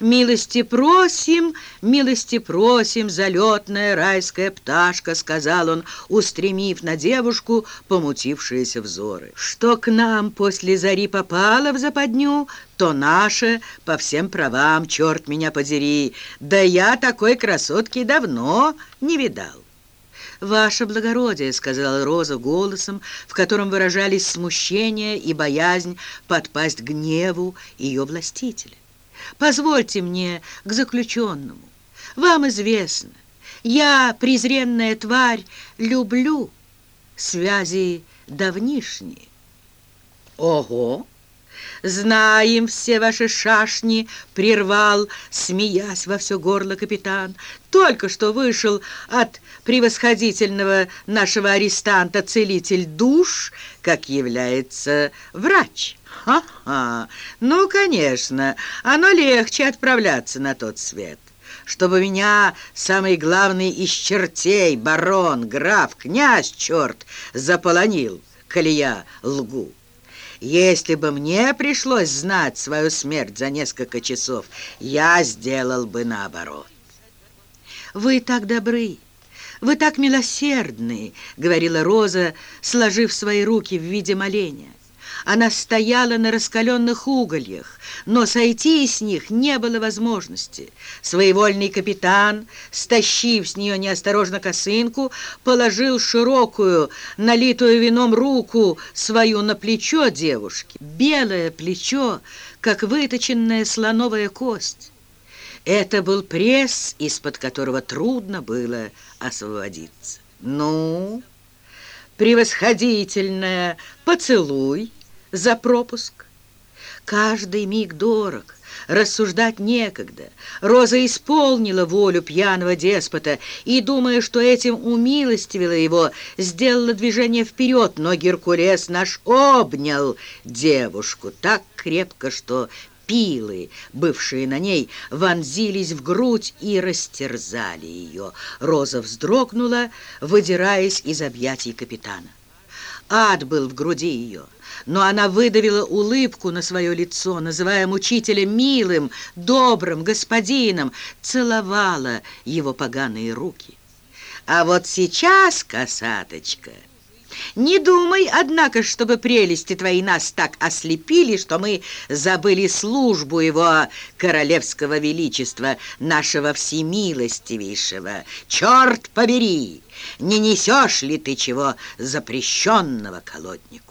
«Милости просим, милости просим, залетная райская пташка», — сказал он, устремив на девушку помутившиеся взоры. «Что к нам после зари попало в западню, то наше по всем правам, черт меня подери, да я такой красотки давно не видал». «Ваше благородие», — сказала Роза голосом, в котором выражались смущение и боязнь подпасть гневу ее властителя. «Позвольте мне к заключенному. Вам известно, я, презренная тварь, люблю связи давнишние». «Ого!» «Знаем все ваши шашни!» — прервал, смеясь во все горло капитан. «Только что вышел от превосходительного нашего арестанта целитель душ, как является врач». «Ха-ха! Ну, конечно, оно легче отправляться на тот свет» чтобы меня самый главный из чертей, барон, граф, князь, черт, заполонил, коли я лгу. Если бы мне пришлось знать свою смерть за несколько часов, я сделал бы наоборот. «Вы так добры, вы так милосердны», — говорила Роза, сложив свои руки в виде моления. Она стояла на раскаленных угольях, но сойти с них не было возможности. Своевольный капитан, стащив с нее неосторожно косынку, положил широкую, налитую вином руку свою на плечо девушки. Белое плечо, как выточенная слоновая кость. Это был пресс, из-под которого трудно было освободиться. «Ну, превосходительная, поцелуй!» За пропуск. Каждый миг дорог, рассуждать некогда. Роза исполнила волю пьяного деспота и, думая, что этим умилостивила его, сделала движение вперед, но Геркулес наш обнял девушку так крепко, что пилы, бывшие на ней, вонзились в грудь и растерзали ее. Роза вздрогнула, выдираясь из объятий капитана. Ад был в груди ее но она выдавила улыбку на свое лицо, называя мучителя милым, добрым господином, целовала его поганые руки. А вот сейчас, косаточка, не думай, однако, чтобы прелести твои нас так ослепили, что мы забыли службу его королевского величества, нашего всемилостивейшего. Черт побери, не несешь ли ты чего запрещенного колоднику?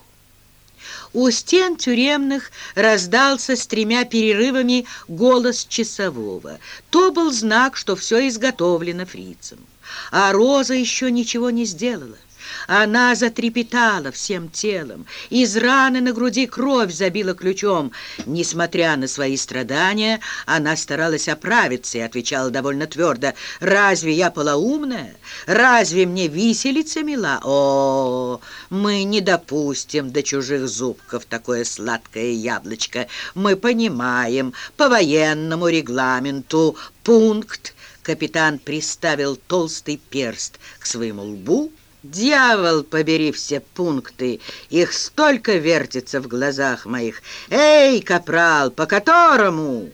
У стен тюремных раздался с тремя перерывами голос часового. То был знак, что все изготовлено фрицем. А Роза еще ничего не сделала. Она затрепетала всем телом. Из раны на груди кровь забила ключом. Несмотря на свои страдания, она старалась оправиться и отвечала довольно твердо. «Разве я полоумная? Разве мне виселица мила? О, мы не допустим до чужих зубков такое сладкое яблочко. Мы понимаем по военному регламенту пункт Капитан приставил толстый перст к своему лбу Дьявол, побери все пункты, их столько вертится в глазах моих. Эй, капрал, по которому?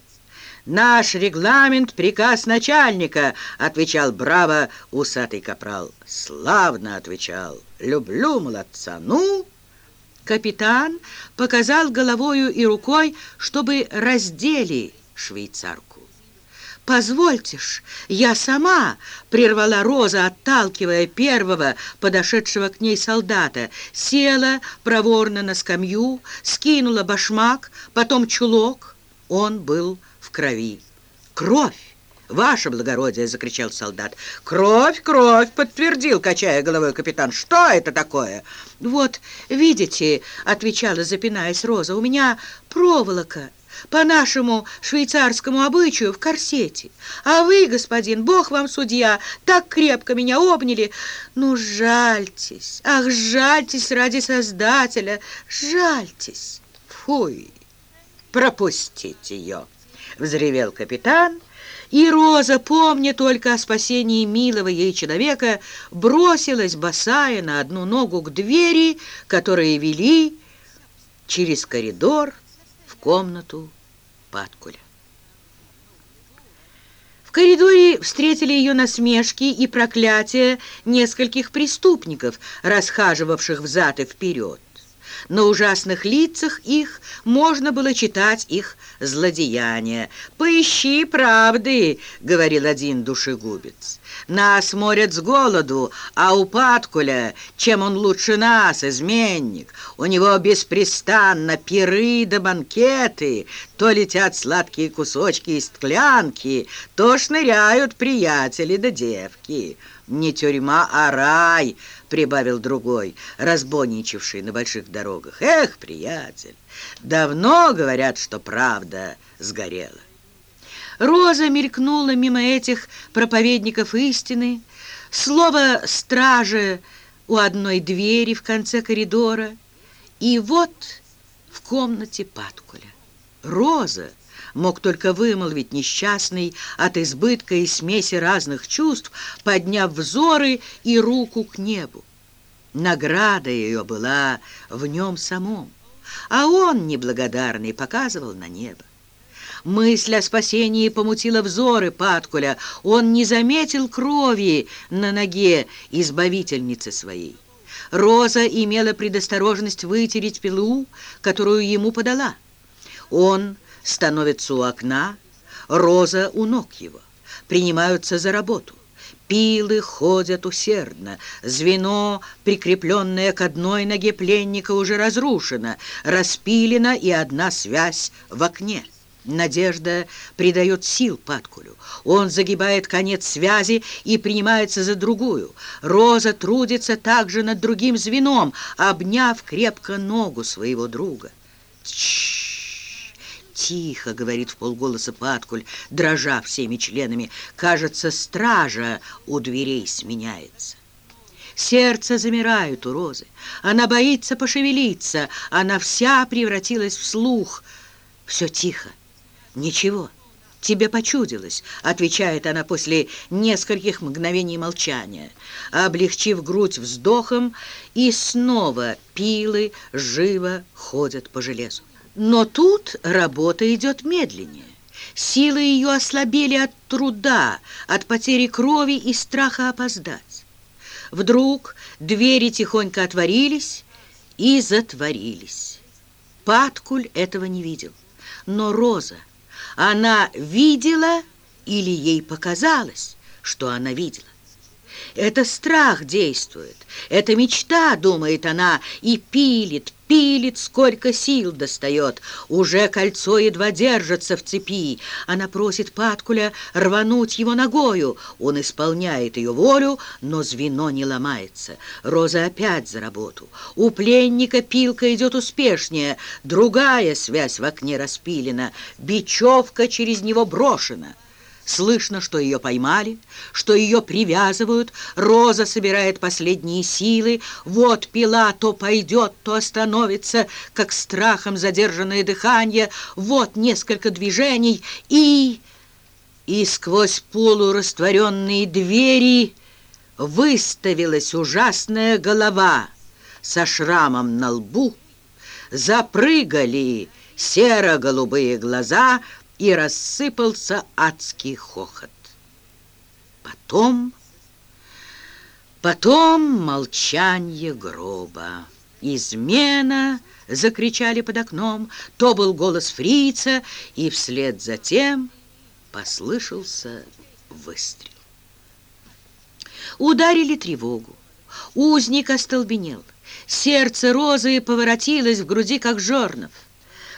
Наш регламент, приказ начальника, отвечал браво усатый капрал. Славно отвечал, люблю молодца. Ну, капитан показал головою и рукой, чтобы раздели швейцарку. «Позвольте ж, я сама!» — прервала Роза, отталкивая первого подошедшего к ней солдата. Села проворно на скамью, скинула башмак, потом чулок. Он был в крови. «Кровь! «Ваше благородие!» — закричал солдат. «Кровь, кровь!» — подтвердил, качая головой капитан. «Что это такое?» «Вот, видите!» — отвечала, запинаясь Роза. «У меня проволока!» По нашему швейцарскому обычаю в корсете. А вы, господин, бог вам судья, так крепко меня обняли. Ну, жальтесь, ах, жальтесь ради Создателя, жальтесь. Фуй, пропустите ее, взревел капитан, и Роза, помня только о спасении милого ей человека, бросилась босая на одну ногу к двери, которые вели через коридор комнату Паткуля. В коридоре встретили ее насмешки и проклятия нескольких преступников, расхаживавших взад и вперед. На ужасных лицах их можно было читать их злодеяния. «Поищи правды», — говорил один душегубец. «Нас морят с голоду, а у Паткуля, чем он лучше нас, изменник? У него беспрестанно пиры да банкеты, то летят сладкие кусочки из склянки, то шныряют приятели да девки». «Не тюрьма, а рай», — прибавил другой, разбойничавший на больших дорогах. «Эх, приятель, давно говорят, что правда сгорела». Роза мелькнула мимо этих проповедников истины, слово «стража» у одной двери в конце коридора, и вот в комнате Паткуля. Роза мог только вымолвить несчастный от избытка и смеси разных чувств, подняв взоры и руку к небу. Награда ее была в нем самом, а он, неблагодарный, показывал на небо. Мысль о спасении помутила взоры Паткуля. Он не заметил крови на ноге избавительницы своей. Роза имела предосторожность вытереть пилу, которую ему подала. Он становятся у окна, роза у ног его, принимаются за работу. Пилы ходят усердно, звено, прикрепленное к одной ноге пленника, уже разрушено, распилена и одна связь в окне. Надежда придает сил Паткулю. Он загибает конец связи и принимается за другую. Роза трудится также над другим звеном, обняв крепко ногу своего друга. Тш! «Тихо!» — говорит в полголоса Паткуль, дрожа всеми членами. «Кажется, стража у дверей сменяется». Сердце замирает у Розы. Она боится пошевелиться. Она вся превратилась в слух. Все тихо. Ничего. «Тебе почудилось», — отвечает она после нескольких мгновений молчания, облегчив грудь вздохом, и снова пилы живо ходят по железу. Но тут работа идет медленнее. Силы ее ослабели от труда, от потери крови и страха опоздать. Вдруг двери тихонько отворились и затворились. Паткуль этого не видел. Но Роза, она видела или ей показалось, что она видела? Это страх действует, это мечта, думает она, и пилит, пилит, сколько сил достает. Уже кольцо едва держится в цепи. Она просит Паткуля рвануть его ногою. Он исполняет ее волю, но звено не ломается. Роза опять за работу. У пленника пилка идет успешнее. Другая связь в окне распилена. Бечевка через него брошена. Слышно, что ее поймали, что ее привязывают. Роза собирает последние силы. Вот пила то пойдет, то остановится, как страхом задержанное дыхание. Вот несколько движений и... И сквозь полурастворенные двери выставилась ужасная голова со шрамом на лбу. Запрыгали серо-голубые глаза — и рассыпался адский хохот. Потом, потом молчание гроба. «Измена!» — закричали под окном. То был голос фрица, и вслед за тем послышался выстрел. Ударили тревогу. Узник остолбенел. Сердце розы поворотилось в груди, как жернов.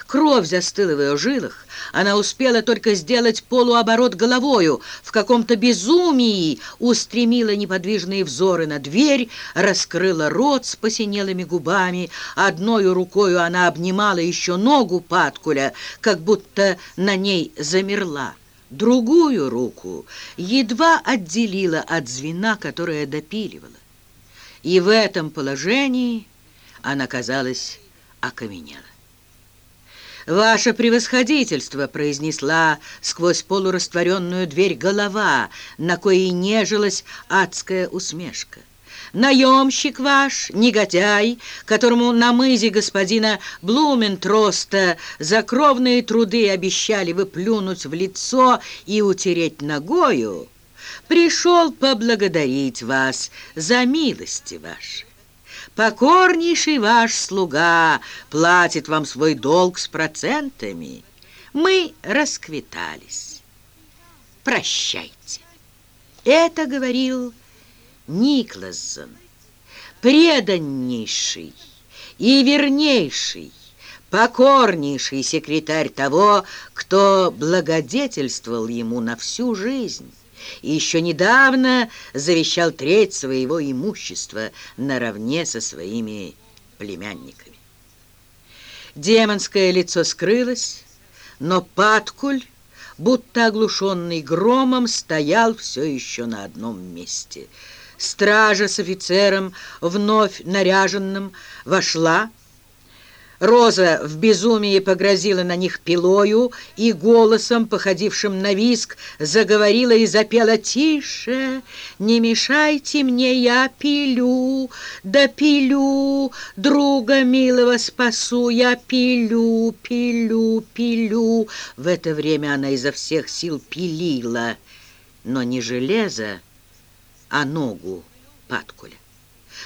Кровь застыла в ее жилах. Она успела только сделать полуоборот головою. В каком-то безумии устремила неподвижные взоры на дверь, раскрыла рот с посинелыми губами. Одною рукою она обнимала еще ногу Паткуля, как будто на ней замерла. Другую руку едва отделила от звена, которое допиливала. И в этом положении она, казалось, окаменела. «Ваше превосходительство!» — произнесла сквозь полурастворенную дверь голова, на коей нежилась адская усмешка. Наемщик ваш, негодяй, которому на мызе господина Блументроста за кровные труды обещали выплюнуть в лицо и утереть ногою, пришел поблагодарить вас за милости ваши. Покорнейший ваш слуга платит вам свой долг с процентами. Мы расквитались. Прощайте. Это говорил Никлассон, преданнейший и вернейший, покорнейший секретарь того, кто благодетельствовал ему на всю жизнь и еще недавно завещал треть своего имущества наравне со своими племянниками. Демонское лицо скрылось, но Паткуль, будто оглушенный громом, стоял все еще на одном месте. Стража с офицером, вновь наряженным, вошла, Роза в безумии погрозила на них пилою и голосом, походившим на виск, заговорила и запела «Тише, не мешайте мне, я пилю, да пилю, друга милого спасу, я пилю, пилю, пилю». В это время она изо всех сил пилила, но не железо, а ногу Паткуля.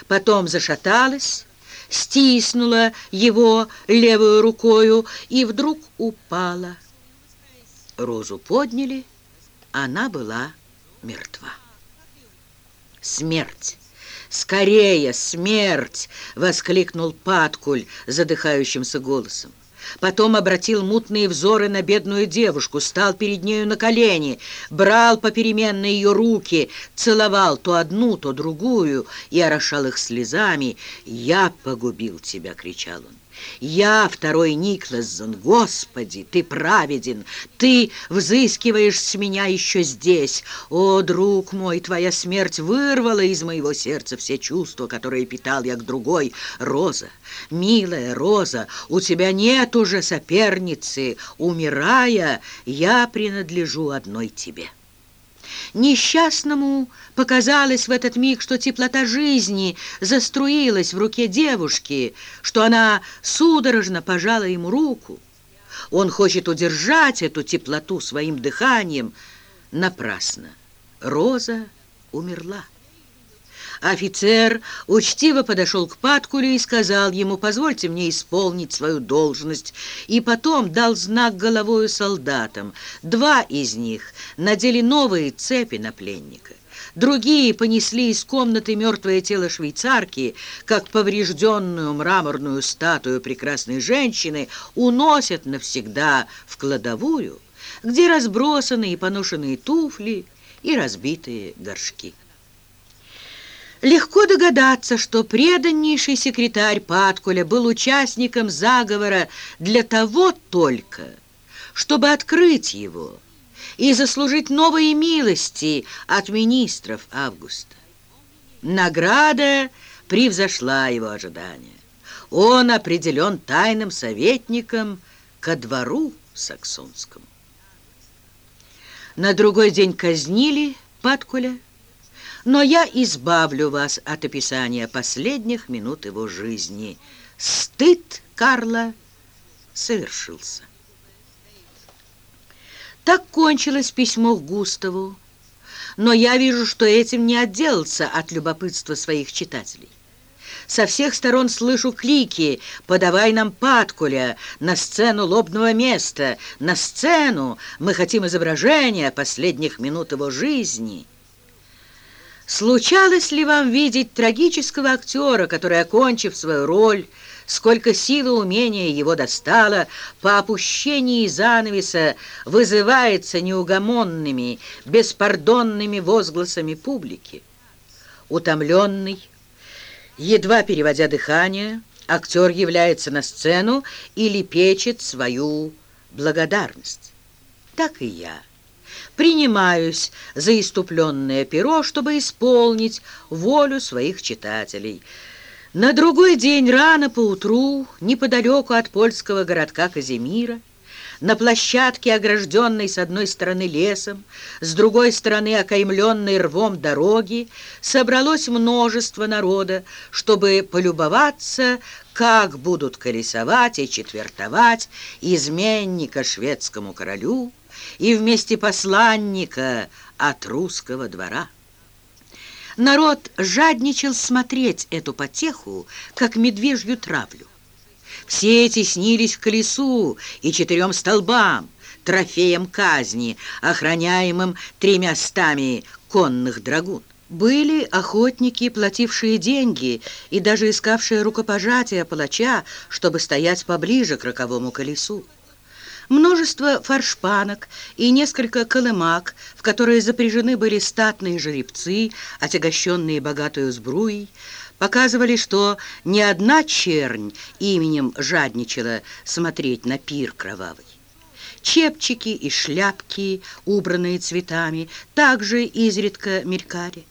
Потом зашаталась, стиснула его левую рукою и вдруг упала. Розу подняли, она была мертва. «Смерть! Скорее, смерть!» — воскликнул Паткуль задыхающимся голосом. Потом обратил мутные взоры на бедную девушку, стал перед нею на колени, брал попеременно ее руки, целовал то одну, то другую и орошал их слезами. «Я погубил тебя!» — кричал он. Я, второй Никлассон, Господи, Ты праведен, Ты взыскиваешь с меня еще здесь. О, друг мой, Твоя смерть вырвала из моего сердца все чувства, которые питал я к другой. Роза, милая Роза, у тебя нет уже соперницы. Умирая, я принадлежу одной тебе». Несчастному показалось в этот миг, что теплота жизни заструилась в руке девушки, что она судорожно пожала ему руку. Он хочет удержать эту теплоту своим дыханием. Напрасно. Роза умерла. Офицер учтиво подошел к Паткулю и сказал ему, «Позвольте мне исполнить свою должность», и потом дал знак головою солдатам. Два из них надели новые цепи на пленника. Другие понесли из комнаты мертвое тело швейцарки, как поврежденную мраморную статую прекрасной женщины уносят навсегда в кладовую, где разбросаны и поношенные туфли и разбитые горшки. Легко догадаться, что преданнейший секретарь Паткуля был участником заговора для того только, чтобы открыть его и заслужить новые милости от министров Августа. Награда превзошла его ожидания. Он определен тайным советником ко двору саксонскому. На другой день казнили Паткуля, но я избавлю вас от описания последних минут его жизни. Стыд Карла совершился. Так кончилось письмо к Густаву, но я вижу, что этим не отделался от любопытства своих читателей. Со всех сторон слышу клики «Подавай нам Паткуля! На сцену лобного места! На сцену! Мы хотим изображения последних минут его жизни!» Случалось ли вам видеть трагического актера, который, окончив свою роль, сколько силы умения его достало, по опущении занавеса вызывается неугомонными, беспардонными возгласами публики? Утомленный, едва переводя дыхание, актер является на сцену и лепечет свою благодарность. Так и я принимаюсь за иступленное перо, чтобы исполнить волю своих читателей. На другой день рано поутру, неподалеку от польского городка Казимира, На площадке, огражденной с одной стороны лесом, с другой стороны окаймленной рвом дороги, собралось множество народа, чтобы полюбоваться, как будут колесовать и четвертовать изменника шведскому королю и вместе посланника от русского двора. Народ жадничал смотреть эту потеху, как медвежью травлю. Все теснились к колесу и четырем столбам, трофеем казни, охраняемым тремя стами конных драгун. Были охотники, платившие деньги и даже искавшие рукопожатия палача, чтобы стоять поближе к роковому колесу. Множество форшпанок и несколько колымак, в которые запряжены были статные жеребцы, отягощенные богатую сбруей, показывали, что ни одна чернь именем жадничала смотреть на пир кровавый. Чепчики и шляпки, убранные цветами, также изредка мелькали.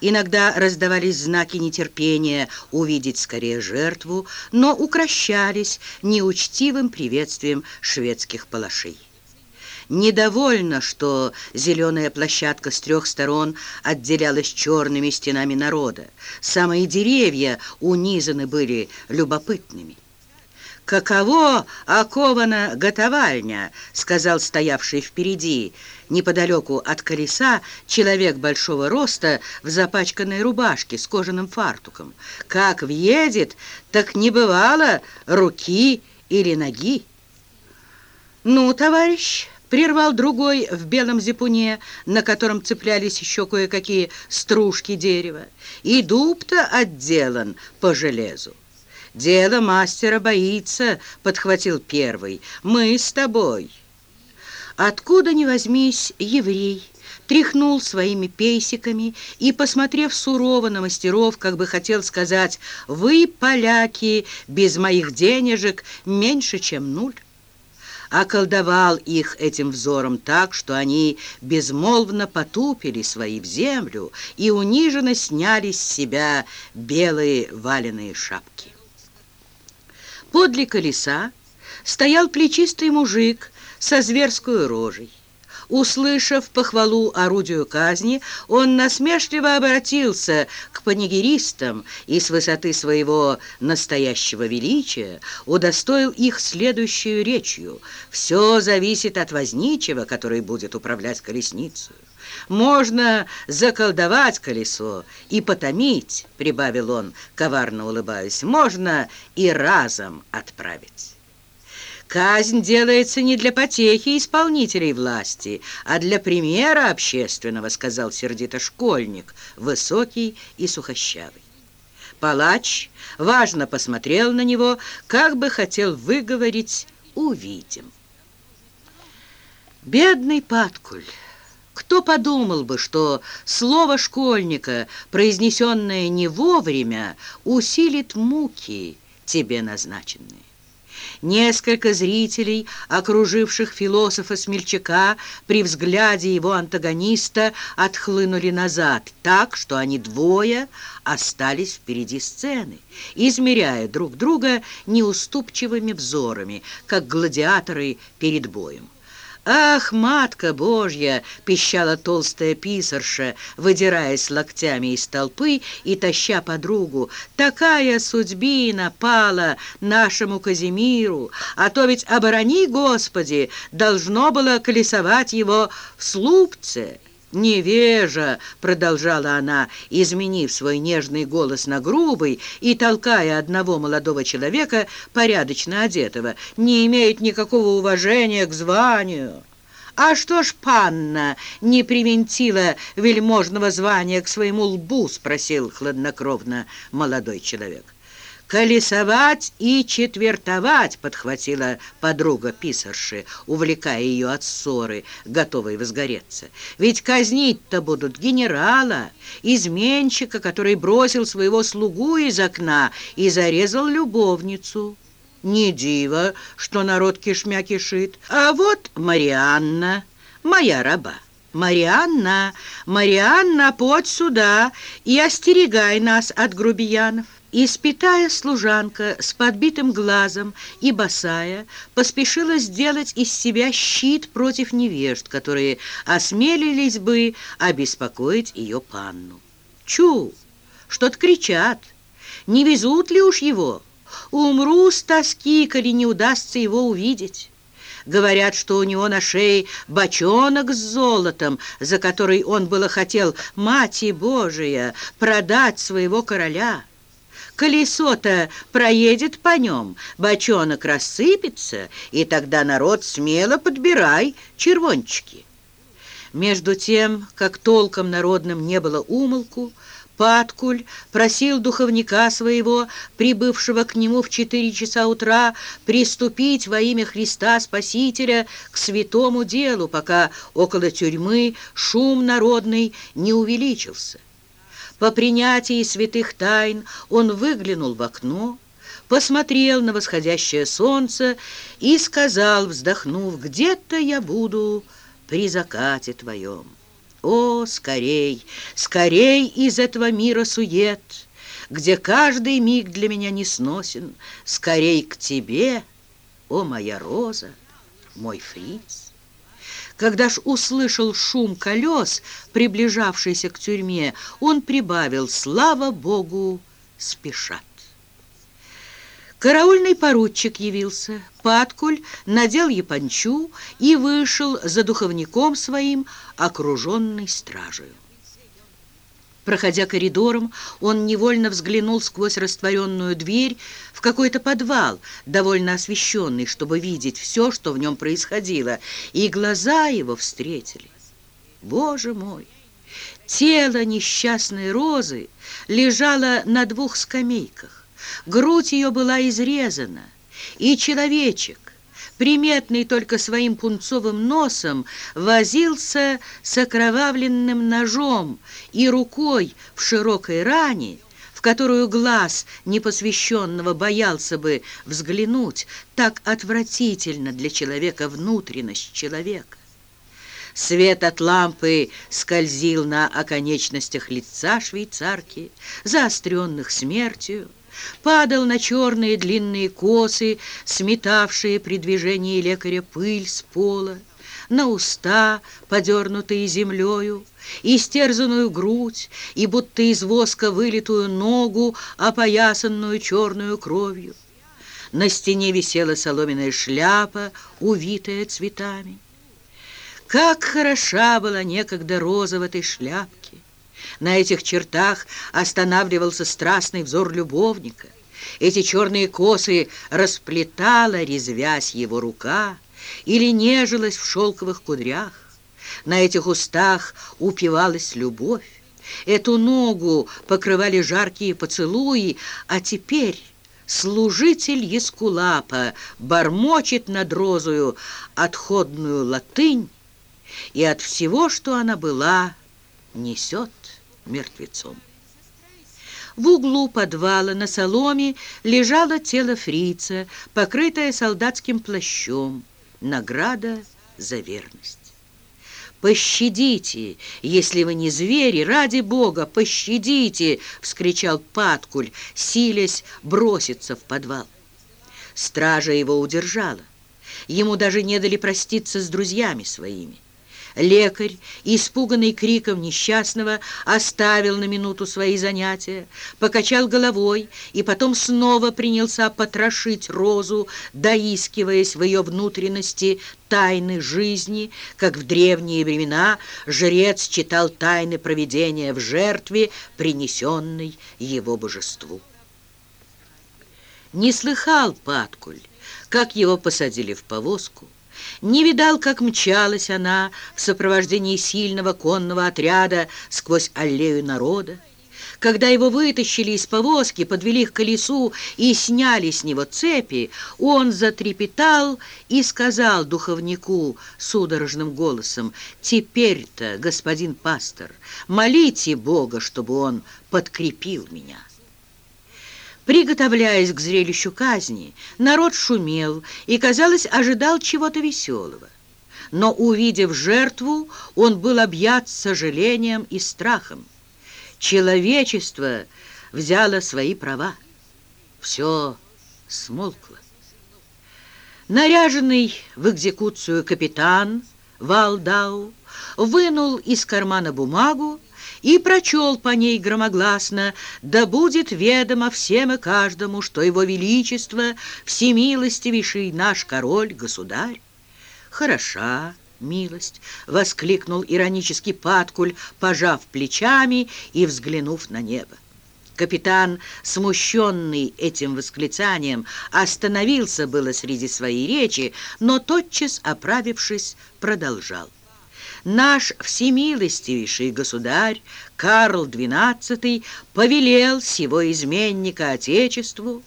Иногда раздавались знаки нетерпения увидеть скорее жертву, но укращались неучтивым приветствием шведских палашей. Недовольно, что зеленая площадка с трех сторон отделялась черными стенами народа. Самые деревья унизаны были любопытными. «Каково окована готовальня?» — сказал стоявший впереди, неподалеку от колеса, человек большого роста в запачканной рубашке с кожаным фартуком. «Как въедет, так не бывало руки или ноги». «Ну, товарищ...» Прервал другой в белом зипуне, на котором цеплялись еще кое-какие стружки дерева. И дуб-то отделан по железу. «Дело мастера боится», — подхватил первый. «Мы с тобой». Откуда ни возьмись, еврей тряхнул своими пейсиками и, посмотрев сурово на мастеров, как бы хотел сказать, «Вы, поляки, без моих денежек меньше, чем нуль» околдовал их этим взором так, что они безмолвно потупили свои в землю и униженно сняли с себя белые валеные шапки. Подле колеса стоял плечистый мужик со зверской рожей. Услышав похвалу орудию казни, он насмешливо обратился к панигеристам и с высоты своего настоящего величия удостоил их следующую речью. «Все зависит от возничего, который будет управлять колесницей. Можно заколдовать колесо и потомить, — прибавил он, коварно улыбаясь, — можно и разом отправить». Казнь делается не для потехи исполнителей власти, а для примера общественного, сказал сердито школьник, высокий и сухощавый. Палач важно посмотрел на него, как бы хотел выговорить «увидим». Бедный Паткуль! Кто подумал бы, что слово школьника, произнесенное не вовремя, усилит муки тебе назначенные? Несколько зрителей, окруживших философа-смельчака, при взгляде его антагониста отхлынули назад, так, что они двое остались впереди сцены, измеряя друг друга неуступчивыми взорами, как гладиаторы перед боем. «Ах, матка Божья!» — пищала толстая писарша, выдираясь локтями из толпы и таща подругу. «Такая судьбина пала нашему Казимиру, а то ведь, оборони, Господи, должно было колесовать его в слупце». «Невежа!» — продолжала она, изменив свой нежный голос на грубый и толкая одного молодого человека, порядочно одетого, не имеет никакого уважения к званию. «А что ж панна не привинтила вельможного звания к своему лбу?» — спросил хладнокровно молодой человек. «Колесовать и четвертовать!» — подхватила подруга писарши, увлекая ее от ссоры, готовой возгореться. «Ведь казнить-то будут генерала, изменщика, который бросил своего слугу из окна и зарезал любовницу». Не диво, что народ кишмя кишит. А вот Марианна, моя раба. Марианна, Марианна, подь сюда и остерегай нас от грубиянов. Испитая служанка с подбитым глазом и босая поспешила сделать из себя щит против невежд, которые осмелились бы обеспокоить ее панну. «Чу! Что-то кричат! Не везут ли уж его? Умру с тоски, коли не удастся его увидеть!» Говорят, что у него на шее бочонок с золотом, за который он было хотел, мать Божия, продать своего короля. Колесо-то проедет по нем, бочонок рассыпется, и тогда народ смело подбирай червончики. Между тем, как толком народным не было умолку, Паткуль просил духовника своего, прибывшего к нему в четыре часа утра, приступить во имя Христа Спасителя к святому делу, пока около тюрьмы шум народный не увеличился. По принятии святых тайн он выглянул в окно, посмотрел на восходящее солнце и сказал, вздохнув, «Где-то я буду при закате твоем». О, скорей, скорей из этого мира сует, Где каждый миг для меня не сносен, Скорей к тебе, о, моя роза, мой фриц. Когда ж услышал шум колес, приближавшийся к тюрьме, он прибавил «Слава Богу, спешат». Караульный поручик явился. Паткуль надел япончу и вышел за духовником своим, окруженный стражей. Проходя коридором, он невольно взглянул сквозь растворенную дверь в какой-то подвал, довольно освещенный, чтобы видеть все, что в нем происходило, и глаза его встретили. Боже мой! Тело несчастной розы лежало на двух скамейках. Грудь ее была изрезана, и человечек, приметный только своим пунцовым носом, возился с окровавленным ножом и рукой в широкой ране, в которую глаз непосвященного боялся бы взглянуть, так отвратительно для человека внутренность человека. Свет от лампы скользил на оконечностях лица швейцарки, заостренных смертью, падал на черные длинные косы, сметавшие при движении лекаря пыль с пола, на уста, подернутые землею, истерзанную грудь и будто из воска вылитую ногу, опоясанную черную кровью. На стене висела соломенная шляпа, увитая цветами. Как хороша была некогда роза в этой шляпке! На этих чертах останавливался страстный взор любовника. Эти черные косы расплетала, резвясь его рука, или нежилась в шелковых кудрях. На этих устах упивалась любовь. Эту ногу покрывали жаркие поцелуи, а теперь служитель Ескулапа бормочет над розою отходную латынь, и от всего, что она была, несет мертвецом. В углу подвала на соломе лежало тело фрица, покрытое солдатским плащом. Награда за верность. «Пощадите, если вы не звери, ради Бога, пощадите!» — вскричал Паткуль, силясь броситься в подвал. Стража его удержала. Ему даже не дали проститься с друзьями своими. Лекарь, испуганный криком несчастного, оставил на минуту свои занятия, покачал головой и потом снова принялся потрошить розу, доискиваясь в ее внутренности тайны жизни, как в древние времена жрец читал тайны проведения в жертве, принесенной его божеству. Не слыхал Паткуль, как его посадили в повозку, не видал, как мчалась она в сопровождении сильного конного отряда сквозь аллею народа. Когда его вытащили из повозки, подвели к колесу и сняли с него цепи, он затрепетал и сказал духовнику судорожным голосом, «Теперь-то, господин пастор, молите Бога, чтобы он подкрепил меня». Приготовляясь к зрелищу казни, народ шумел и, казалось, ожидал чего-то веселого. Но, увидев жертву, он был объят сожалением и страхом. Человечество взяло свои права. Все смолкло. Наряженный в экзекуцию капитан Валдау вынул из кармана бумагу и прочел по ней громогласно «Да будет ведомо всем и каждому, что его величество, всемилостивейший наш король-государь». «Хороша милость!» — воскликнул иронический Паткуль, пожав плечами и взглянув на небо. Капитан, смущенный этим восклицанием, остановился было среди своей речи, но тотчас, оправившись, продолжал. Наш всемилостивейший государь Карл XII повелел сего изменника Отечеству.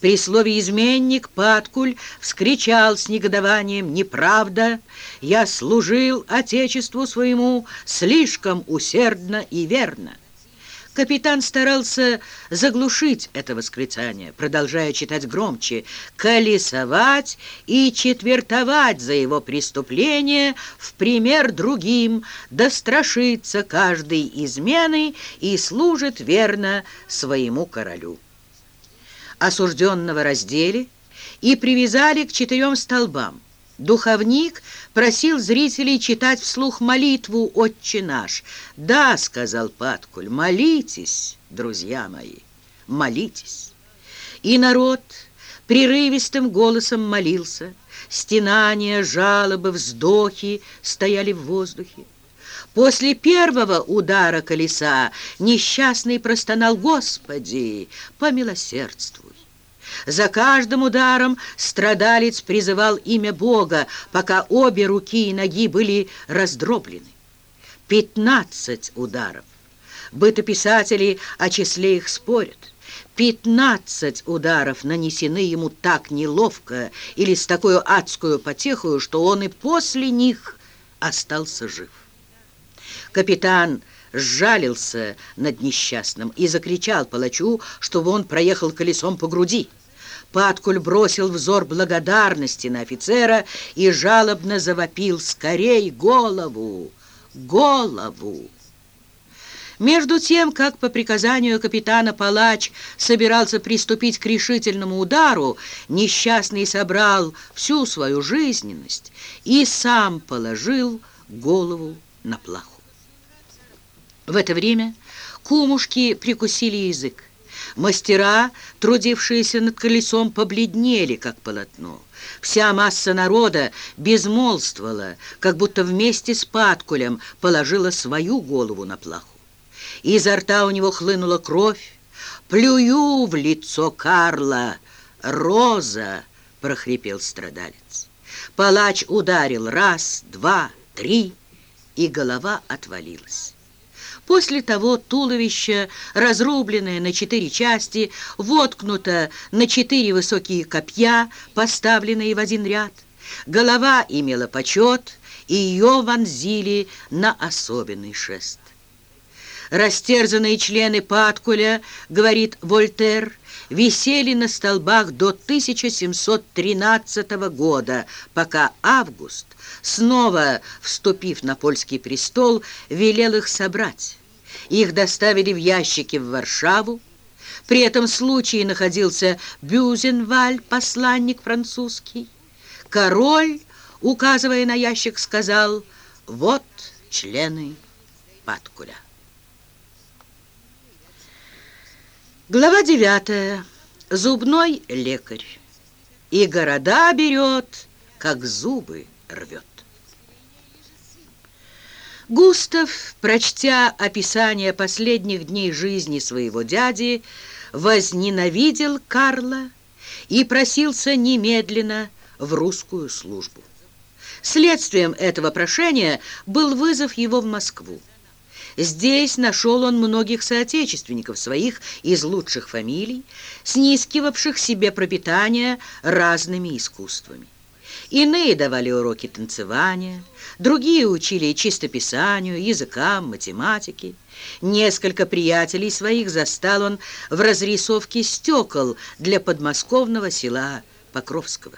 При слове «изменник» Паткуль вскричал с негодованием «Неправда! Я служил Отечеству своему слишком усердно и верно». Капитан старался заглушить это восклицание, продолжая читать громче, колесовать и четвертовать за его преступление в пример другим, да страшится каждой измены и служит верно своему королю. Осужденного раздели и привязали к четырем столбам. Духовник просил зрителей читать вслух молитву «Отче наш». «Да», — сказал Паткуль, — «молитесь, друзья мои, молитесь». И народ прерывистым голосом молился. Стенания, жалобы, вздохи стояли в воздухе. После первого удара колеса несчастный простонал «Господи, помилосердствуй». За каждым ударом страдалец призывал имя Бога, пока обе руки и ноги были раздроблены. Пятнадцать ударов. Бытописатели о числе их спорят. Пятнадцать ударов нанесены ему так неловко или с такой адскую потехою, что он и после них остался жив. Капитан сжалился над несчастным и закричал палачу, чтобы он проехал колесом по груди. Паткуль бросил взор благодарности на офицера и жалобно завопил «Скорей голову! Голову!» Между тем, как по приказанию капитана Палач собирался приступить к решительному удару, несчастный собрал всю свою жизненность и сам положил голову на плаху. В это время кумушки прикусили язык. Мастера, трудившиеся над колесом, побледнели, как полотно. Вся масса народа безмолвствовала, как будто вместе с Паткулем положила свою голову на плаху. Изо рта у него хлынула кровь. «Плюю в лицо Карла! Роза!» — прохрипел страдалец. Палач ударил раз, два, три, и голова отвалилась. После того туловище, разрубленное на четыре части, воткнуто на четыре высокие копья, поставленные в один ряд. Голова имела почет, и ее вонзили на особенный шест. Растерзанные члены Паткуля, говорит Вольтер, висели на столбах до 1713 года, пока Август, снова вступив на польский престол, велел их собрать. Их доставили в ящики в Варшаву. При этом случае находился Бюзенваль, посланник французский. Король, указывая на ящик, сказал «Вот члены Паткуля». Глава девятая. Зубной лекарь. И города берет, как зубы рвет. Густав, прочтя описание последних дней жизни своего дяди, возненавидел Карла и просился немедленно в русскую службу. Следствием этого прошения был вызов его в Москву. Здесь нашел он многих соотечественников своих из лучших фамилий, снискивавших себе пропитание разными искусствами. Иные давали уроки танцевания, другие учили чистописанию, языкам, математике. Несколько приятелей своих застал он в разрисовке стекол для подмосковного села Покровского.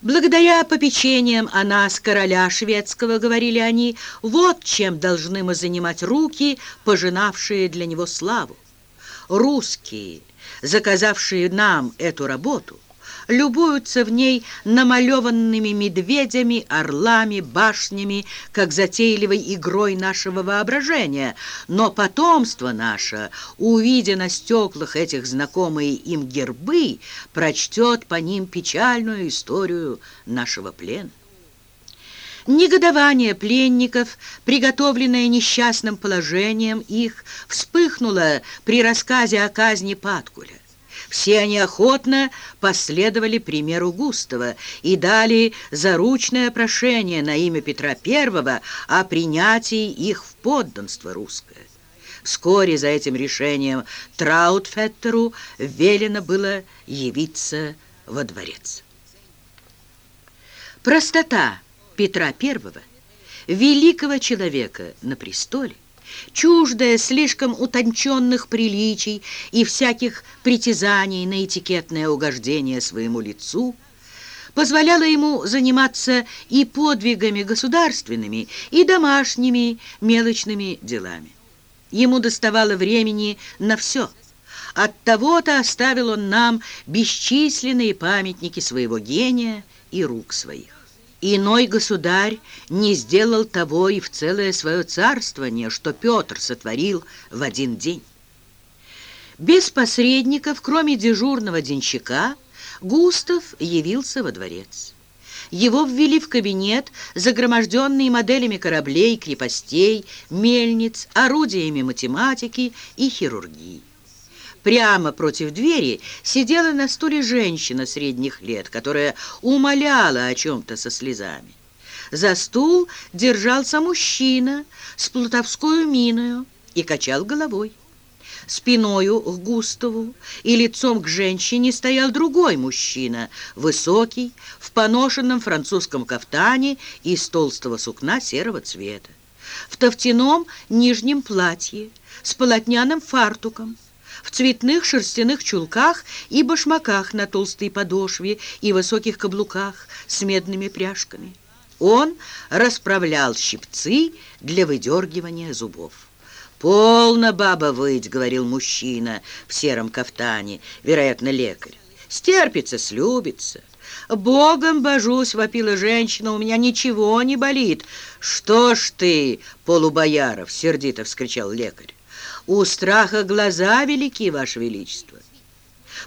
Благодаря попечениям о нас, короля шведского, говорили они, вот чем должны мы занимать руки, пожинавшие для него славу. русские, заказавшие нам эту работу, любуются в ней намалеванными медведями, орлами, башнями, как затейливой игрой нашего воображения. Но потомство наше, увидя на стеклах этих знакомые им гербы, прочтет по ним печальную историю нашего плена. Негодование пленников, приготовленное несчастным положением их, вспыхнуло при рассказе о казни Паткуля. Все они охотно последовали примеру Густава и дали заручное прошение на имя Петра I о принятии их в подданство русское. Вскоре за этим решением Траутфеттеру велено было явиться во дворец. Простота Петра I, великого человека на престоле, чуждая слишком утонченных приличий и всяких притязаний на этикетное угождение своему лицу, позволяла ему заниматься и подвигами государственными, и домашними мелочными делами. Ему доставало времени на все. От того-то оставил он нам бесчисленные памятники своего гения и рук своих. Иной государь не сделал того и в целое свое царствование, что Петр сотворил в один день. Без посредников, кроме дежурного денщика, Густав явился во дворец. Его ввели в кабинет, загроможденный моделями кораблей, крепостей, мельниц, орудиями математики и хирургии. Прямо против двери сидела на стуле женщина средних лет, которая умоляла о чем-то со слезами. За стул держался мужчина с плутовскую миною и качал головой. Спиною к Густаву и лицом к женщине стоял другой мужчина, высокий, в поношенном французском кафтане из толстого сукна серого цвета, в тофтяном нижнем платье, с полотняным фартуком, в цветных шерстяных чулках и башмаках на толстой подошве и высоких каблуках с медными пряжками. Он расправлял щипцы для выдергивания зубов. «Полно, баба, выть!» — говорил мужчина в сером кафтане, вероятно, лекарь. «Стерпится, слюбится». «Богом божусь!» — вопила женщина. «У меня ничего не болит!» «Что ж ты, полубояров!» — сердито вскричал лекарь. У страха глаза велики, Ваше Величество.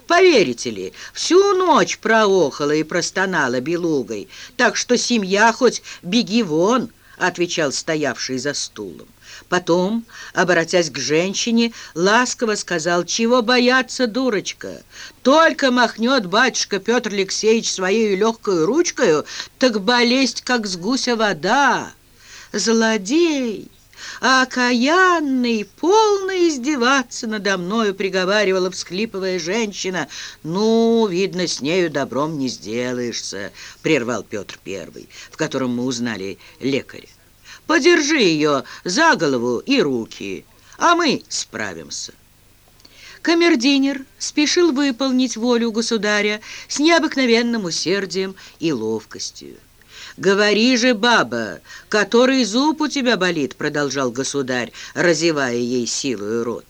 Поверите ли, всю ночь проохала и простонала белугой, так что семья хоть беги вон, отвечал стоявший за стулом. Потом, обратясь к женщине, ласково сказал, «Чего бояться, дурочка? Только махнет батюшка Петр Алексеевич своей легкой ручкою, так болезнь, как с гуся вода. Злодей!» А окаянный, полно издеваться надо мною, приговаривала, всхлипывая женщина. «Ну, видно, с нею добром не сделаешься», — прервал Петр Первый, в котором мы узнали лекаря. «Подержи ее за голову и руки, а мы справимся». Камердинер спешил выполнить волю государя с необыкновенным усердием и ловкостью. «Говори же, баба, который зуб у тебя болит?» продолжал государь, разевая ей силою рот.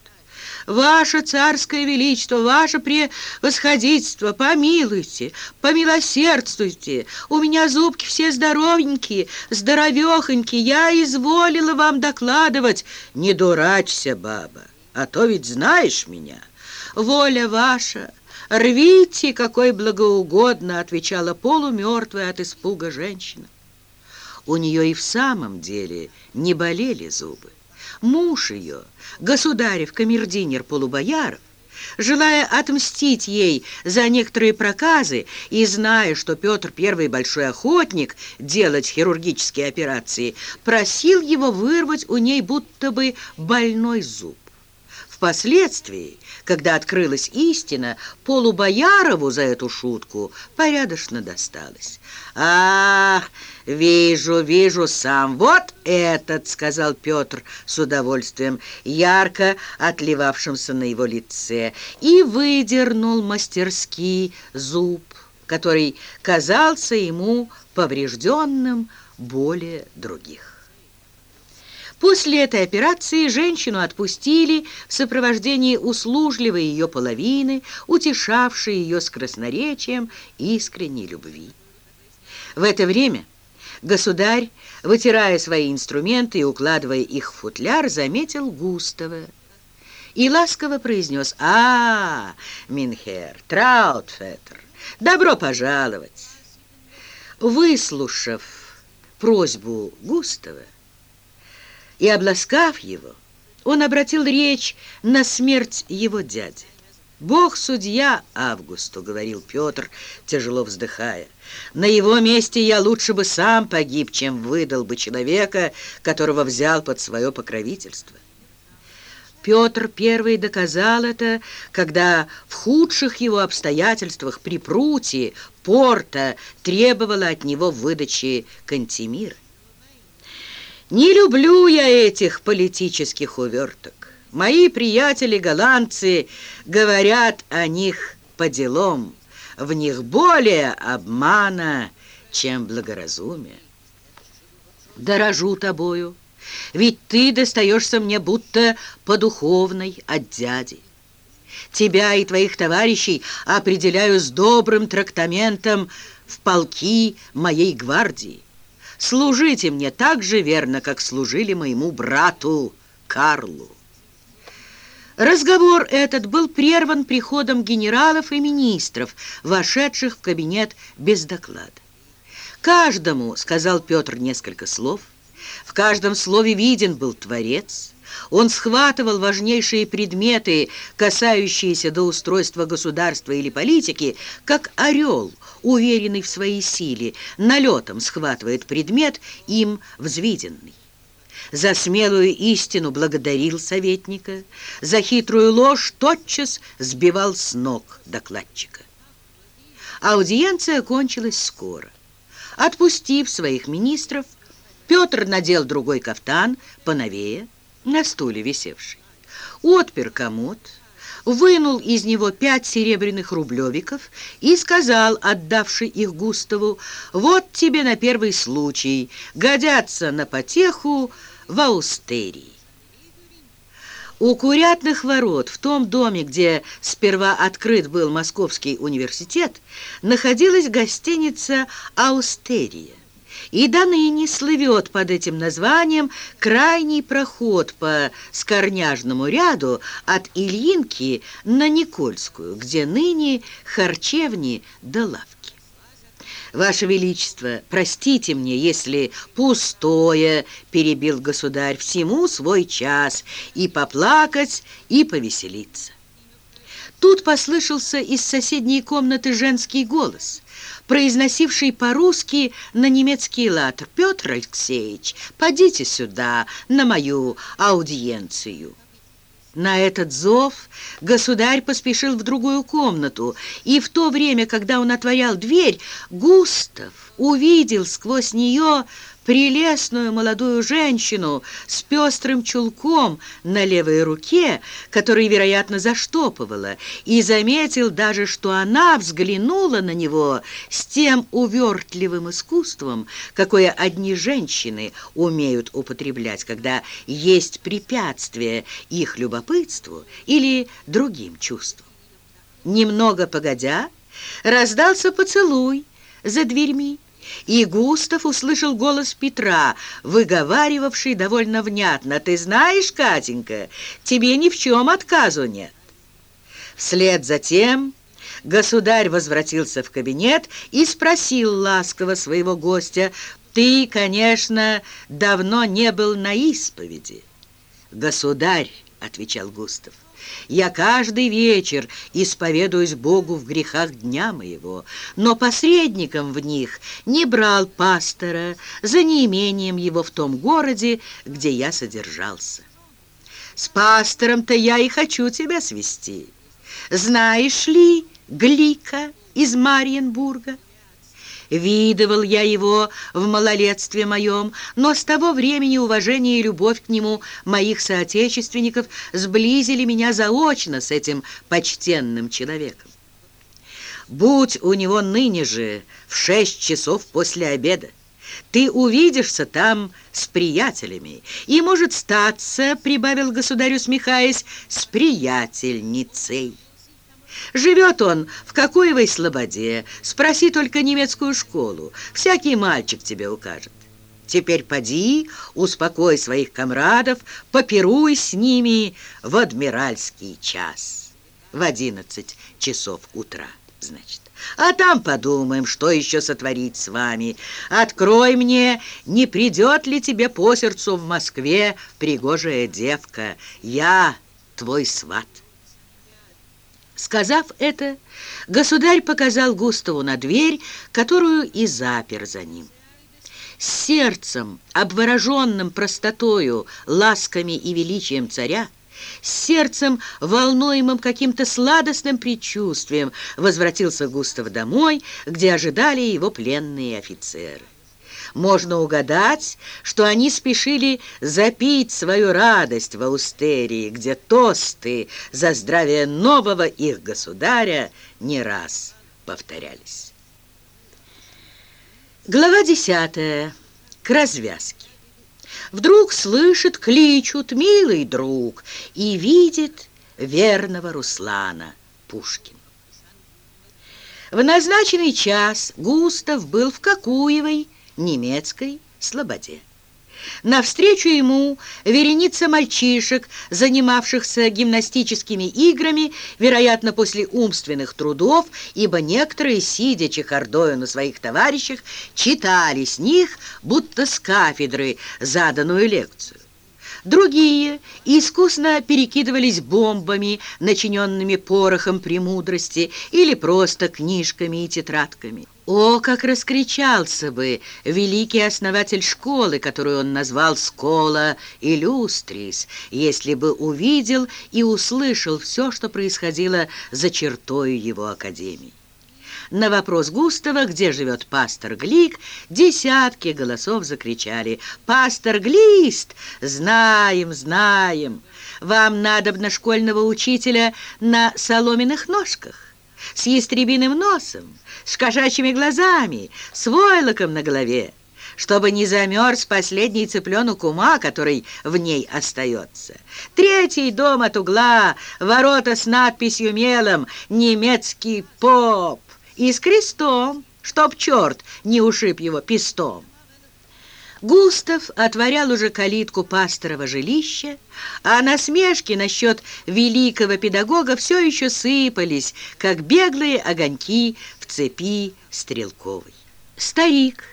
«Ваше царское величество, ваше превосходительство, помилуйте, помилосердствуйте. У меня зубки все здоровенькие, здоровехонькие. Я изволила вам докладывать. Не дурачься, баба, а то ведь знаешь меня. Воля ваша, «Рвите, какой благоугодно!» — отвечала полумертвая от испуга женщина. У нее и в самом деле не болели зубы. Муж ее, государев камердинер полубояров, желая отмстить ей за некоторые проказы и зная, что Петр Первый большой охотник делать хирургические операции, просил его вырвать у ней будто бы больной зуб. Впоследствии, когда открылась истина, Полубоярову за эту шутку порядочно досталось. «Ах, вижу, вижу сам, вот этот!» — сказал Петр с удовольствием, ярко отливавшимся на его лице, и выдернул мастерски зуб, который казался ему поврежденным более других. После этой операции женщину отпустили в сопровождении услужливой ее половины, утешавшей ее с красноречием искренней любви. В это время государь, вытирая свои инструменты и укладывая их в футляр, заметил Густава и ласково произнес «А, Минхер, Траутфеттер, добро пожаловать!» Выслушав просьбу Густава и обласкав его, он обратил речь на смерть его дяди. «Бог судья Августу», — говорил Петр, тяжело вздыхая. «На его месте я лучше бы сам погиб, чем выдал бы человека, которого взял под свое покровительство». Петр I доказал это, когда в худших его обстоятельствах при Прутии Порта требовала от него выдачи Кантемира. Не люблю я этих политических уверток. Мои приятели-голландцы говорят о них по делам. В них более обмана, чем благоразумия. Дорожу тобою, ведь ты достаешься мне будто по духовной от дяди. Тебя и твоих товарищей определяю с добрым трактаментом в полки моей гвардии. Служите мне так же верно, как служили моему брату Карлу. Разговор этот был прерван приходом генералов и министров, вошедших в кабинет без доклада. «Каждому, — сказал Петр несколько слов, — в каждом слове виден был Творец. Он схватывал важнейшие предметы, касающиеся до устройства государства или политики, как орел, уверенный в своей силе, налетом схватывает предмет, им взвиденный. За смелую истину благодарил советника, за хитрую ложь тотчас сбивал с ног докладчика. Аудиенция кончилась скоро. Отпустив своих министров, Петр надел другой кафтан, поновее, на стуле висевший. Отпер комод, вынул из него пять серебряных рублевиков и сказал, отдавший их Густаву, «Вот тебе на первый случай, годятся на потеху, в Аустерии. У Курятных ворот, в том доме, где сперва открыт был Московский университет, находилась гостиница «Аустерия». И до ныне слывет под этим названием крайний проход по Скорняжному ряду от Ильинки на Никольскую, где ныне харчевни да лавки. «Ваше Величество, простите мне, если пустое, — перебил государь, — всему свой час, и поплакать, и повеселиться». Тут послышался из соседней комнаты женский голос, произносивший по-русски на немецкий лад. «Петр Алексеевич, подите сюда, на мою аудиенцию». На этот зов государь поспешил в другую комнату, и в то время, когда он отворял дверь, Густав увидел сквозь нее прелестную молодую женщину с пестрым чулком на левой руке, который, вероятно, заштопывала, и заметил даже, что она взглянула на него с тем увертливым искусством, какое одни женщины умеют употреблять, когда есть препятствие их любопытству или другим чувствам. Немного погодя, раздался поцелуй за дверьми, и Густав услышал голос Петра, выговаривавший довольно внятно. «Ты знаешь, Катенька, тебе ни в чем отказу нет». Вслед за тем государь возвратился в кабинет и спросил ласково своего гостя, «Ты, конечно, давно не был на исповеди». «Государь», — отвечал Густав, я каждый вечер исповедуюсь Богу в грехах дня моего, но посредником в них не брал пастора за неимением его в том городе, где я содержался. С пастором-то я и хочу тебя свести. Знаешь ли Глика из Мариенбурга? Видывал я его в малолетстве моем, но с того времени уважение и любовь к нему моих соотечественников сблизили меня заочно с этим почтенным человеком. Будь у него ныне же в шесть часов после обеда, ты увидишься там с приятелями, и, может, статься, — прибавил государь, усмехаясь, — с приятельницей. Живет он в Кокуевой слободе, спроси только немецкую школу, всякий мальчик тебе укажет. Теперь поди, успокой своих комрадов, попируй с ними в адмиральский час. В одиннадцать часов утра, значит. А там подумаем, что еще сотворить с вами. Открой мне, не придет ли тебе по сердцу в Москве пригожая девка. Я твой сват. Сказав это, государь показал Густаву на дверь, которую и запер за ним. С сердцем, обвороженным простотою, ласками и величием царя, с сердцем, волнуемым каким-то сладостным предчувствием, возвратился Густав домой, где ожидали его пленные офицеры. Можно угадать, что они спешили запить свою радость в Аустерии, где тосты за здравие нового их государя не раз повторялись. Глава десятая. К развязке. Вдруг слышит, кличут «Милый друг» и видит верного Руслана Пушкин. В назначенный час Густав был в Кокуевой немецкой слободе. Навстречу ему вереница мальчишек, занимавшихся гимнастическими играми, вероятно, после умственных трудов, ибо некоторые, сидя чехардою на своих товарищах, читали с них, будто с кафедры, заданную лекцию. Другие искусно перекидывались бомбами, начиненными порохом премудрости или просто книжками и тетрадками. О, как раскричался бы великий основатель школы, которую он назвал «Скола Иллюстрис», если бы увидел и услышал все, что происходило за чертой его академии. На вопрос Густава, где живет пастор Глик, десятки голосов закричали «Пастор Глист! Знаем, знаем! Вам надобно школьного учителя на соломенных ножках, с ястребиным носом, с кошачьими глазами, с войлоком на голове, чтобы не замерз последний цыпленок ума, который в ней остается. Третий дом от угла, ворота с надписью мелом «Немецкий поп» и с крестом, чтоб черт не ушиб его пестом. Густав отворял уже калитку пасторова жилища, а насмешки насчет великого педагога все еще сыпались, как беглые огоньки в цепи стрелковой. Старик,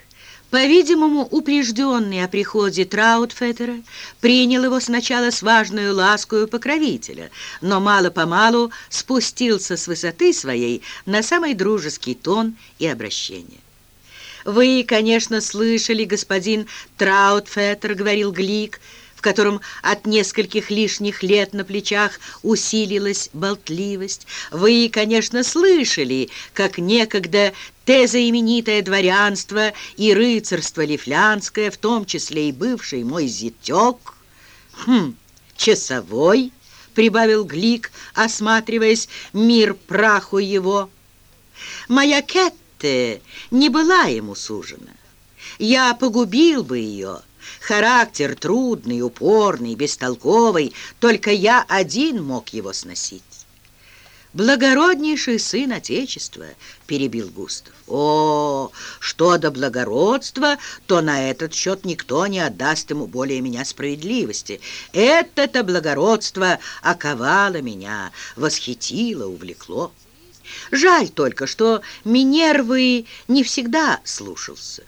по-видимому, упрежденный о приходе Траутфеттера, принял его сначала с важную ласкою покровителя, но мало-помалу спустился с высоты своей на самый дружеский тон и обращение. «Вы, конечно, слышали, господин Траутфеттер, — говорил Глик, — в котором от нескольких лишних лет на плечах усилилась болтливость. Вы, конечно, слышали, как некогда тезоименитое дворянство и рыцарство лифлянское, в том числе и бывший мой зятек, хм, часовой, прибавил Глик, осматриваясь мир праху его. Моя Кетте не была ему сужена. Я погубил бы ее, Характер трудный, упорный, бестолковый, только я один мог его сносить. «Благороднейший сын Отечества», — перебил Густав. «О, что до благородства, то на этот счет никто не отдаст ему более меня справедливости. Это-то благородство оковало меня, восхитило, увлекло. Жаль только, что Минервы не всегда слушался».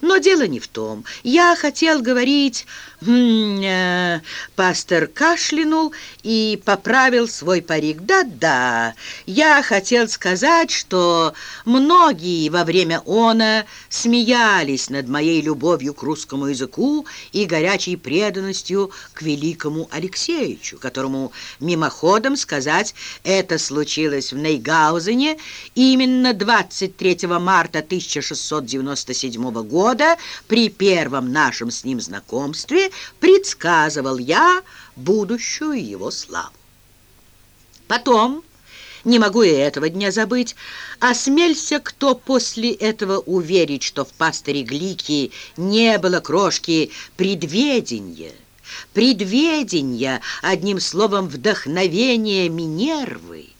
Но дело не в том. Я хотел говорить... Э, пастор кашлянул и поправил свой парик. Да-да, я хотел сказать, что многие во время она смеялись над моей любовью к русскому языку и горячей преданностью к великому Алексеевичу, которому мимоходом сказать, это случилось в Нейгаузене именно 23 марта 1697 года при первом нашем с ним знакомстве предсказывал я будущую его славу. Потом Не могу и этого дня забыть. Осмелься, кто после этого уверить, что в пастыре Глики не было крошки предведения. Предведения, одним словом, вдохновения Минервы.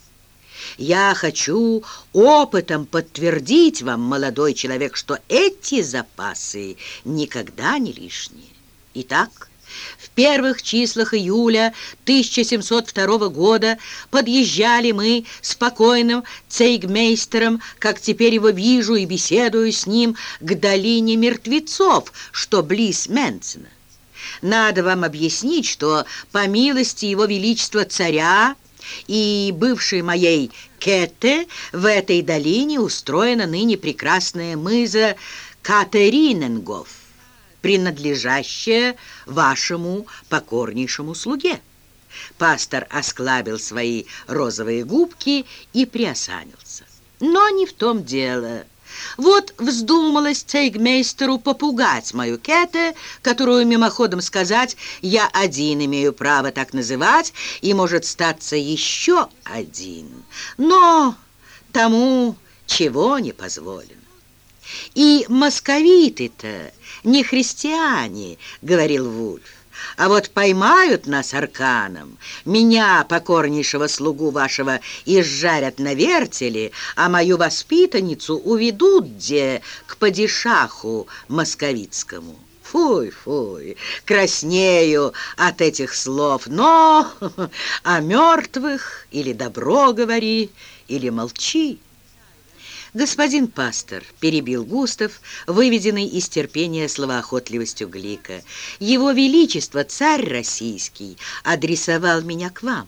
Я хочу опытом подтвердить вам, молодой человек, что эти запасы никогда не лишние. Итак, в первых числах июля 1702 года подъезжали мы спокойным цейгмейстером, как теперь его вижу и беседую с ним, к долине мертвецов, что близ Менцена. Надо вам объяснить, что по милости его величества царя и бывшей моей Кете в этой долине устроена ныне прекрасная мыза Катериненгов, принадлежащая вашему покорнейшему слуге. Пастор осклабил свои розовые губки и приосанился. Но не в том дело. Вот вздумалось цейгмейстеру попугать мою Кете, которую, мимоходом сказать, я один имею право так называть, и может статься еще один. Но тому чего не позволено. И московиты-то не христиане, говорил Вульф. А вот поймают нас арканом, меня, покорнейшего слугу вашего, изжарят на вертеле, а мою воспитанницу уведут где к падишаху московицкому. Фуй, фуй, краснею от этих слов, но о мертвых или добро говори, или молчи. «Господин пастор», — перебил Густав, выведенный из терпения словоохотливостью Глика, «Его Величество, царь российский, адресовал меня к вам».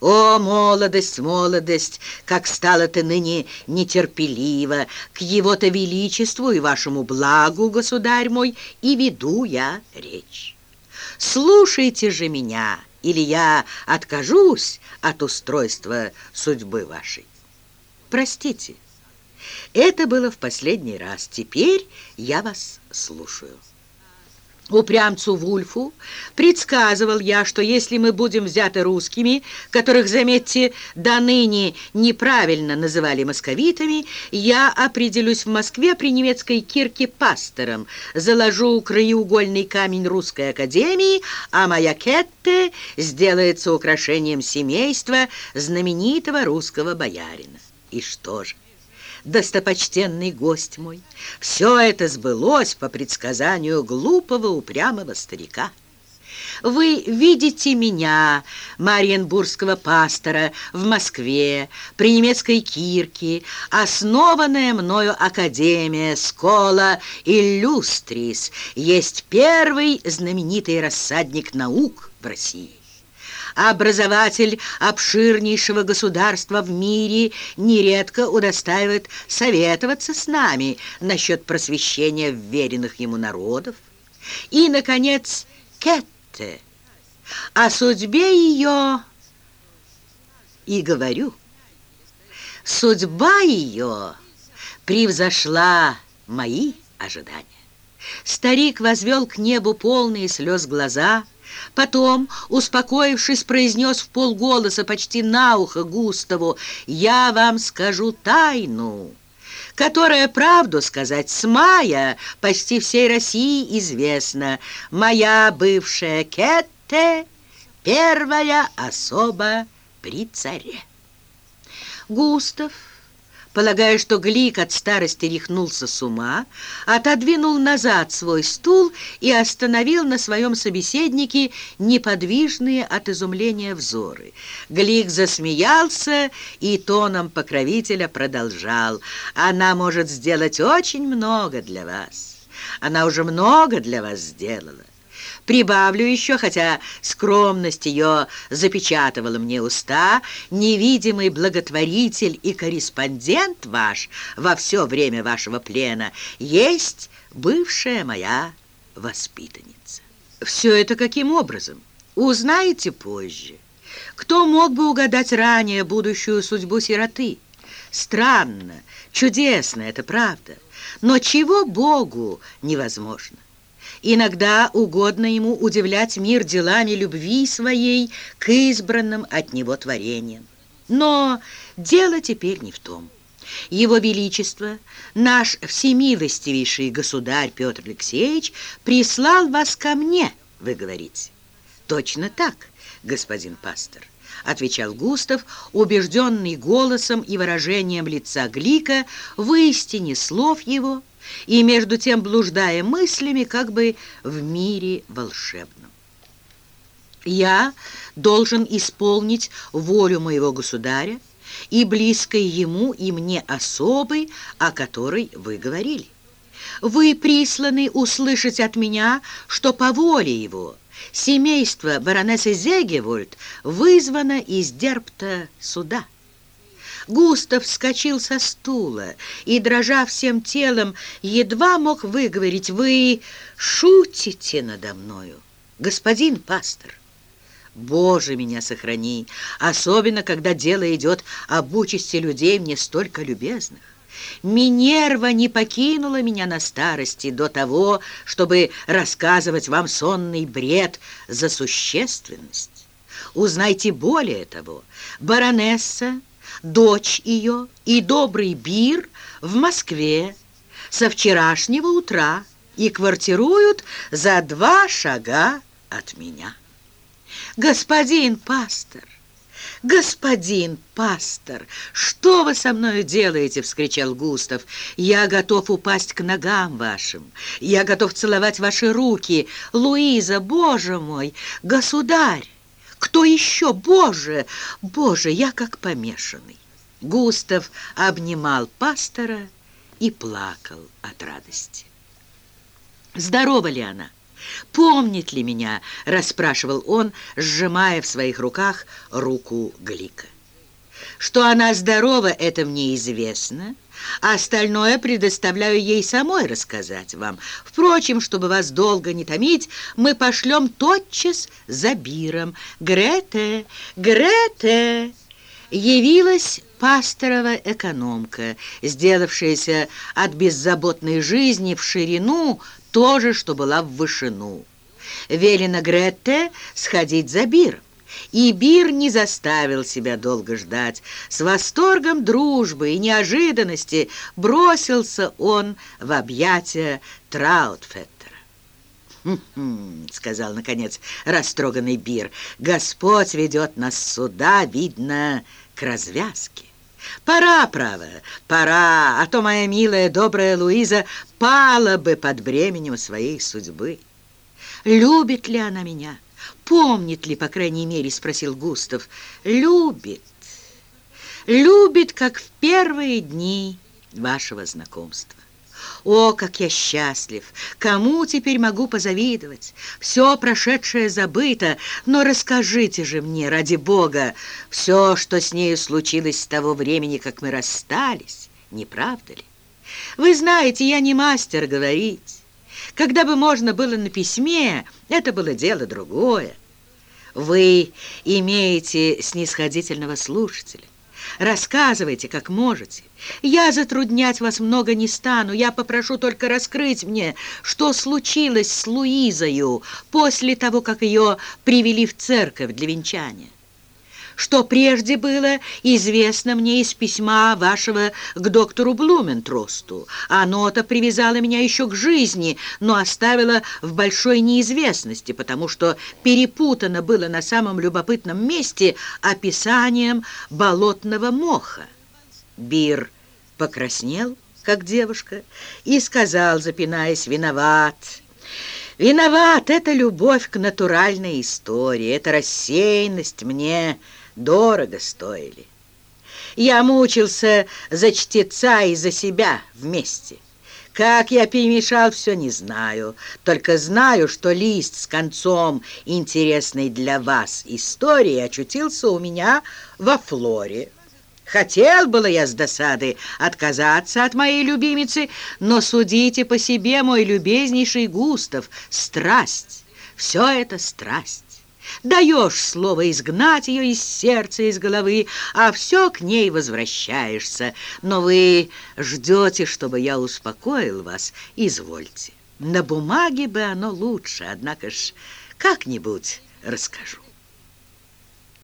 О, молодость, молодость, как стало ты ныне нетерпеливо, к его-то величеству и вашему благу, государь мой, и веду я речь. Слушайте же меня, или я откажусь от устройства судьбы вашей. Простите, это было в последний раз. Теперь я вас слушаю. Упрямцу Вульфу предсказывал я, что если мы будем взяты русскими, которых, заметьте, до ныне неправильно называли московитами, я определюсь в Москве при немецкой кирке пастором, заложу краеугольный камень русской академии, а моя Кетте сделается украшением семейства знаменитого русского боярина. И что же? Достопочтенный гость мой. Все это сбылось по предсказанию глупого упрямого старика. Вы видите меня, мариенбургского пастора, в Москве, при немецкой кирке, основанная мною Академия Скола Иллюстрис, есть первый знаменитый рассадник наук в России образователь обширнейшего государства в мире нередко удостаивает советоваться с нами насчет просвещения вверенных ему народов. И, наконец, Кетте. О судьбе ее и говорю. Судьба ее превзошла мои ожидания. Старик возвел к небу полные слез глаза, Потом, успокоившись, произнес в полголоса почти на ухо Густаву, «Я вам скажу тайну» которая, правду сказать, с мая почти всей России известна. Моя бывшая Кетте — первая особа при царе. Густав полагая, что Глик от старости рехнулся с ума, отодвинул назад свой стул и остановил на своем собеседнике неподвижные от изумления взоры. Глик засмеялся и тоном покровителя продолжал. «Она может сделать очень много для вас. Она уже много для вас сделала. Прибавлю еще, хотя скромность ее запечатывала мне уста, невидимый благотворитель и корреспондент ваш во все время вашего плена есть бывшая моя воспитанница. Все это каким образом? Узнаете позже. Кто мог бы угадать ранее будущую судьбу сироты? Странно, чудесно, это правда. Но чего Богу невозможно? Иногда угодно ему удивлять мир делами любви своей к избранным от него творениям. Но дело теперь не в том. Его Величество, наш всемилостивейший государь Петр Алексеевич, прислал вас ко мне, вы говорите. Точно так, господин пастор, отвечал Густав, убежденный голосом и выражением лица Глика в истине слов его и между тем блуждая мыслями как бы в мире волшебном. Я должен исполнить волю моего государя и близкой ему и мне особой, о которой вы говорили. Вы присланы услышать от меня, что по воле его семейство баронессы Зегевольд вызвано из Дерпта суда. Густав вскочил со стула и, дрожа всем телом, едва мог выговорить «Вы шутите надо мною, господин пастор». Боже, меня сохрани, особенно, когда дело идет об участи людей мне столько любезных. Минерва не покинула меня на старости до того, чтобы рассказывать вам сонный бред за существенность. Узнайте более того, баронесса, дочь ее и добрый Бир в Москве со вчерашнего утра и квартируют за два шага от меня. «Господин пастор! Господин пастор! Что вы со мною делаете?» — вскричал Густав. «Я готов упасть к ногам вашим. Я готов целовать ваши руки. Луиза, боже мой! Государь! Кто еще? Боже! Боже, я как помешанный!» Густав обнимал пастора и плакал от радости. «Здорова ли она?» «Помнит ли меня?» — расспрашивал он, сжимая в своих руках руку Глика. «Что она здорова, это мне известно, а остальное предоставляю ей самой рассказать вам. Впрочем, чтобы вас долго не томить, мы пошлем тотчас за Биром. Грете, Грете!» Явилась пасторова экономка, сделавшаяся от беззаботной жизни в ширину то же, что была в вышину. Велено Гретте сходить за Биром. И Бир не заставил себя долго ждать. С восторгом дружбы и неожиданности бросился он в объятия Траутфеттера. «Хм-хм», — сказал, наконец, растроганный Бир, — «Господь ведет нас сюда, видно, к развязке». Пора, право, пора, а то моя милая, добрая Луиза пала бы под бременем своей судьбы. Любит ли она меня? Помнит ли, по крайней мере, спросил Густав. Любит. Любит, как в первые дни вашего знакомства. О, как я счастлив! Кому теперь могу позавидовать? Все прошедшее забыто, но расскажите же мне, ради Бога, все, что с нею случилось с того времени, как мы расстались, не правда ли? Вы знаете, я не мастер говорить. Когда бы можно было на письме, это было дело другое. Вы имеете снисходительного слушателя. Рассказывайте, как можете. Я затруднять вас много не стану. Я попрошу только раскрыть мне, что случилось с Луизою после того, как ее привели в церковь для венчания что прежде было известно мне из письма вашего к доктору Блументросту. Оно-то привязало меня еще к жизни, но оставило в большой неизвестности, потому что перепутано было на самом любопытном месте описанием болотного моха. Бир покраснел, как девушка, и сказал, запинаясь, «Виноват». Виноват, это любовь к натуральной истории, это рассеянность мне дорого стоили. Я мучился за чтеца и за себя вместе. Как я перемешал, все не знаю. Только знаю, что лист с концом интересной для вас истории очутился у меня во флоре. Хотел было я с досады отказаться от моей любимицы, но судите по себе, мой любезнейший Густав, страсть, все это страсть. Даешь слово изгнать ее из сердца, из головы, а все к ней возвращаешься. Но вы ждете, чтобы я успокоил вас. Извольте. На бумаге бы оно лучше, однако ж как-нибудь расскажу.